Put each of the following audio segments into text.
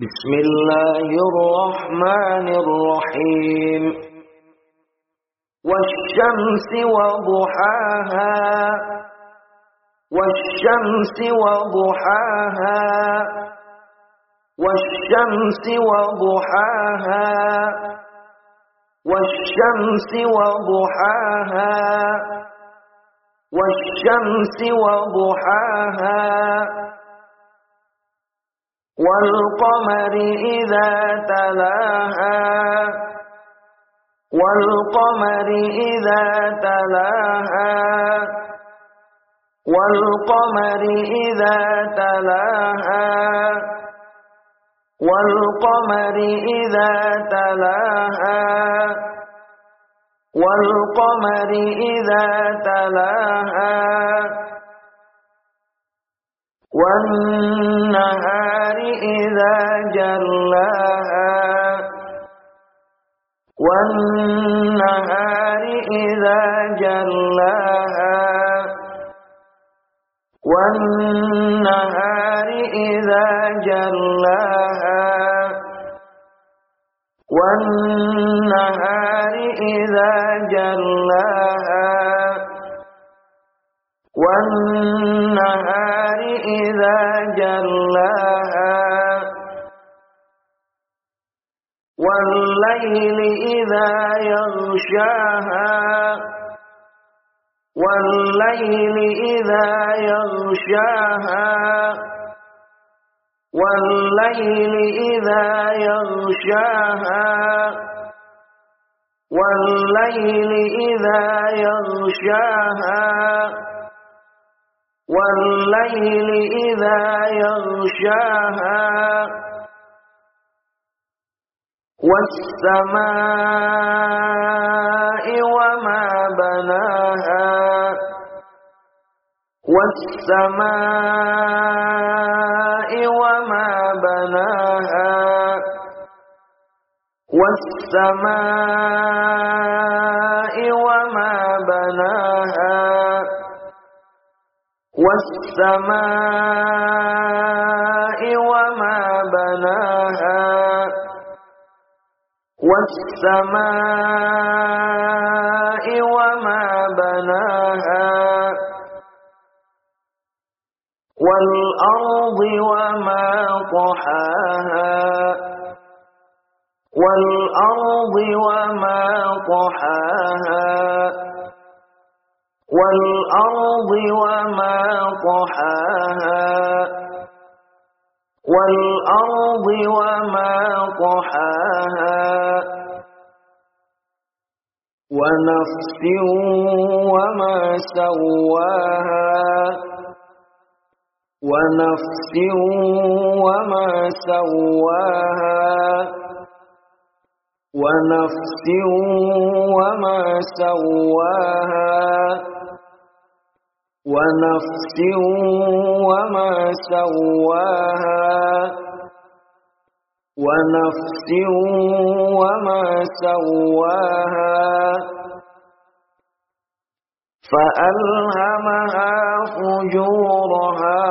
بسم الله الرحمن الرحيم. والشمس وضحاها والشمس وضحاها والشمس وضحاها والشمس وضحاها والشمس وضحاها والقمر إذا تلاها والقمر إذا تلاها والقمر إذا تلاها والقمر إذا تلاها والقمر إذا تلاها. والنهار إذا جلاها والنهار إذا جلاها والنهار إذا جلاها والنهار إذا جلاها والنهار إذا جلاها والليل إذا يغشاها والليل إذا يغشاها والليل إذا يغشاها والليل إذا يغشاها والليل إذا يغشاها والسماء وما بناها والسماء وما بناها والسماء وما بناها والسماء وما بناها والسماء وما بناها والأرض وما طحاها والأرض وما طحاها والأرض وما طحاها والأرض وما طحاها ونفس وما سواها ونفس وما سواها ونفس وما سواها ونفس وما سواها. ونفس وما سواها. فألهمها فجورها.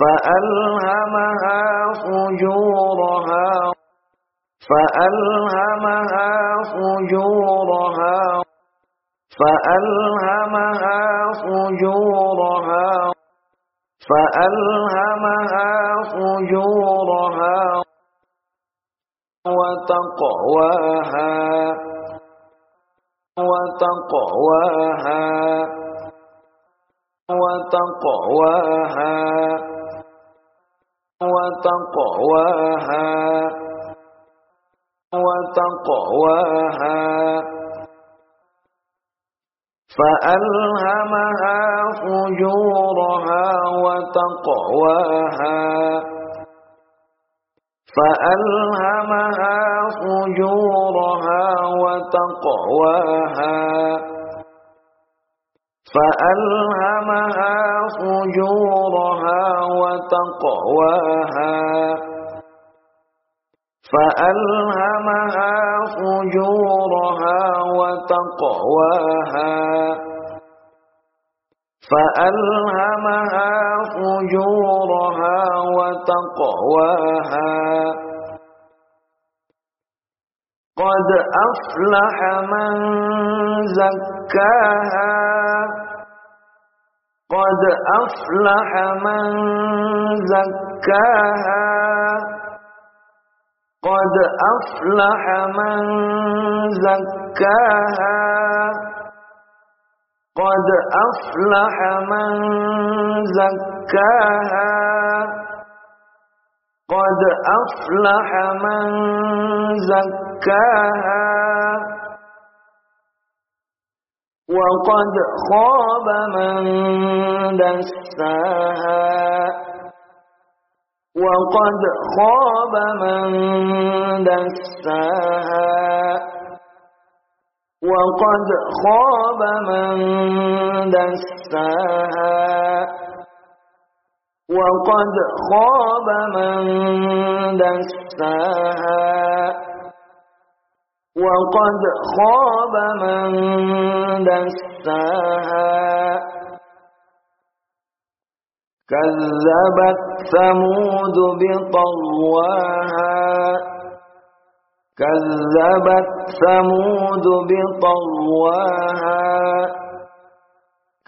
فألهمها فجورها. فألهمها فجورها. فألهمها فجورها فألهمها فجورها وتقواها وتقواها وتقواها وتقواها وتقواها فألهمها فجورها وتقواها. فألهمها فجورها وتقواها. فألهمها فجورها وتقواها. فألهمها فجورها وتقواها. فألهمها فجورها وتقواها. قد أفلح من زكاها. قد أفلح من زكاها. قد أفلح من زكاها. قد أفلح من زكاها. قد أفلح من زكاها. وقد خاب من دساها. وقد خاب من دساها. وقد خاب من دساها. وقد خاب من دساها. وقد خاب من دساها. كذبت ثمود بطواها كذبت ثمود بطواها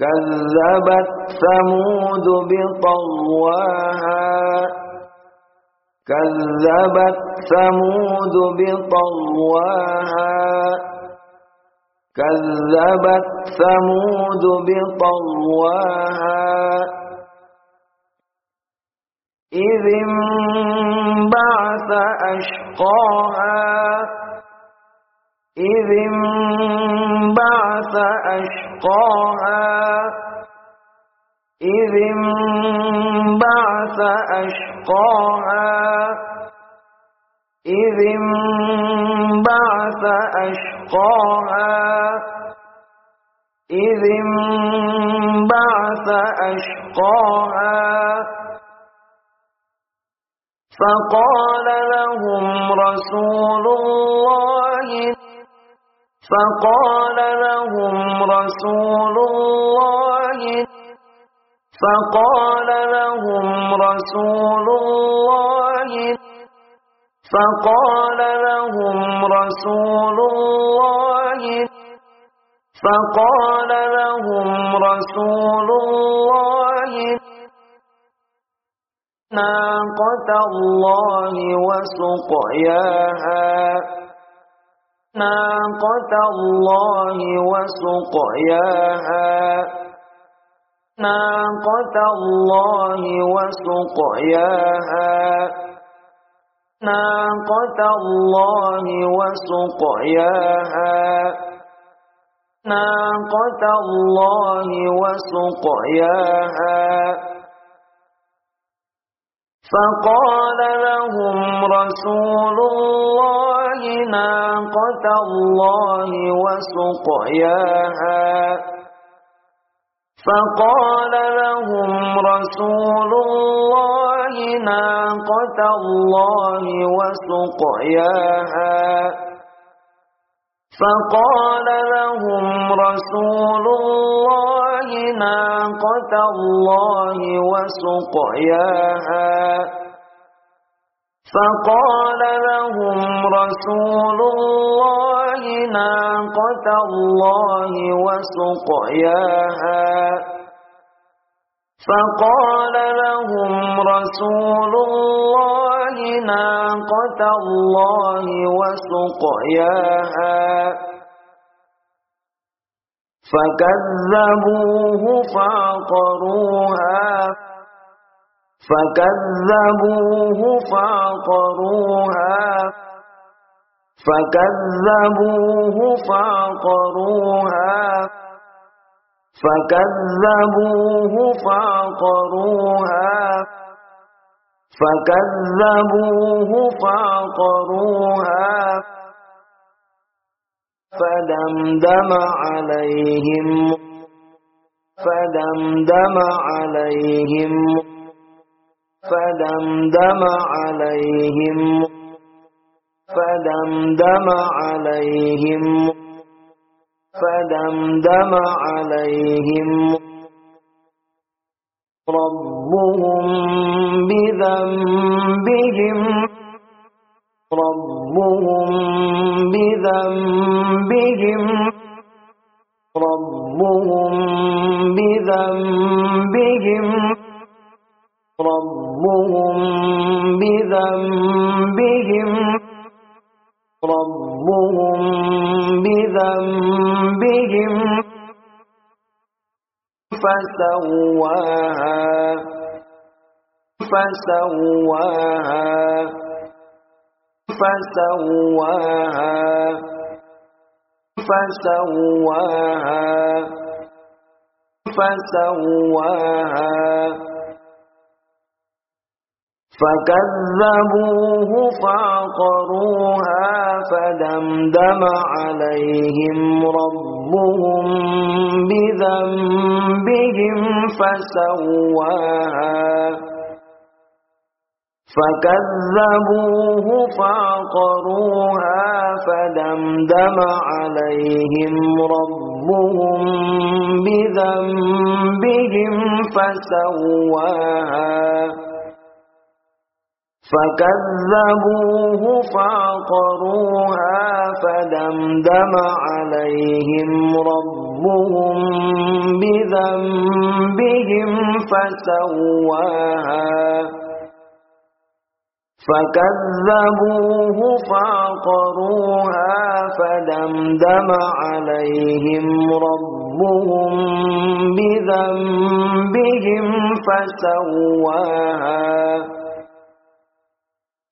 كذبت ثمود بطواها كذبت ثمود بطواها كذبت ثمود بطواها إذ انبعث أشقاها إذ انبعث أشقاها إذ انبعث أشقاها إذ انبعث أشقاها إذ انبعث أشقاها فقال لهم رسول الله فقال لهم رسول الله فقال لهم رسول الله فقال لهم رسول الله فقال لهم رسول الله. ناقة الله وسقياها. ناقة الله وسقياها. ناقة الله وسقياها. ناقة الله وسقياها. ناقة الله وسقياها. فقال لهم رسول الله ناقة الله وسقياها فقال لهم رسول الله ناقة الله وسقياها فقال لهم رسول الله ناقة الله وسقياها فقال لهم رسول الله ناقة الله وسقياها فقال لهم رسول الله ناقة الله وسقياها. فكذبوه فعقروها. فكذبوه فعقروها. فكذبوه فعقروها. فكذبوه فعقروها. فكذبوه فعقروها فدمدم عليهم فدمدم عليهم فدمدم عليهم فدمدم عليهم فدمدم عليهم ربهم بذنبهم ربهم بذنبهم ربهم بذنبهم ربهم بذنبهم ربهم بذنبهم فسواها. فسواها. فسواها. فسواها. فسواها. فكذبوه فعقروها فدمدم عليهم ربهم بذنبهم فسواها. فكذبوه فعقروها فدمدم عليهم ربهم بذنبهم فسواها. فكذبوه فعقروها فدمدم عليهم ربهم بذنبهم فسواها. فكذبوه فعقروها فدمدم عليهم ربهم بذنبهم فسواها.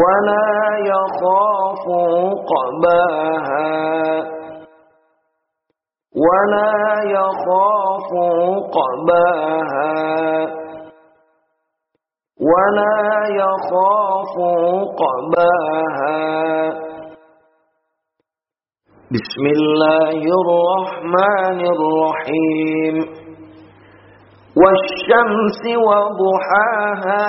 ولا يخاف عقباها ولا يخاف عقباها ولا يخاف عقباها بسم الله الرحمن الرحيم والشمس وضحاها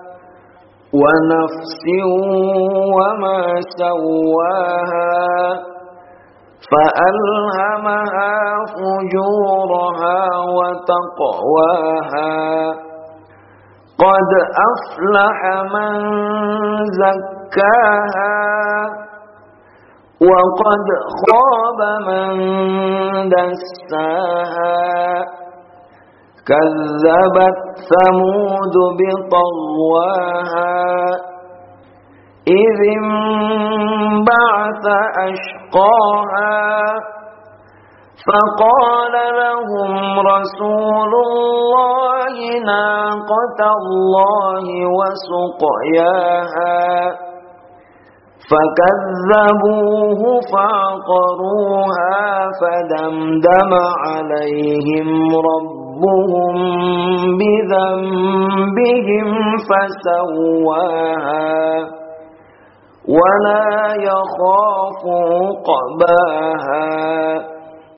ونفس وما سواها فألهمها فجورها وتقواها. قد أفلح من زكاها وقد خاب من دساها. كذبت ثمود بطواها إذ انبعث أشقاها فقال لهم رسول الله ناقة الله وسقياها فكذبوه فعقروها فدمدم عليهم ربهم بذنبهم فسواها ولا يخاف عقباها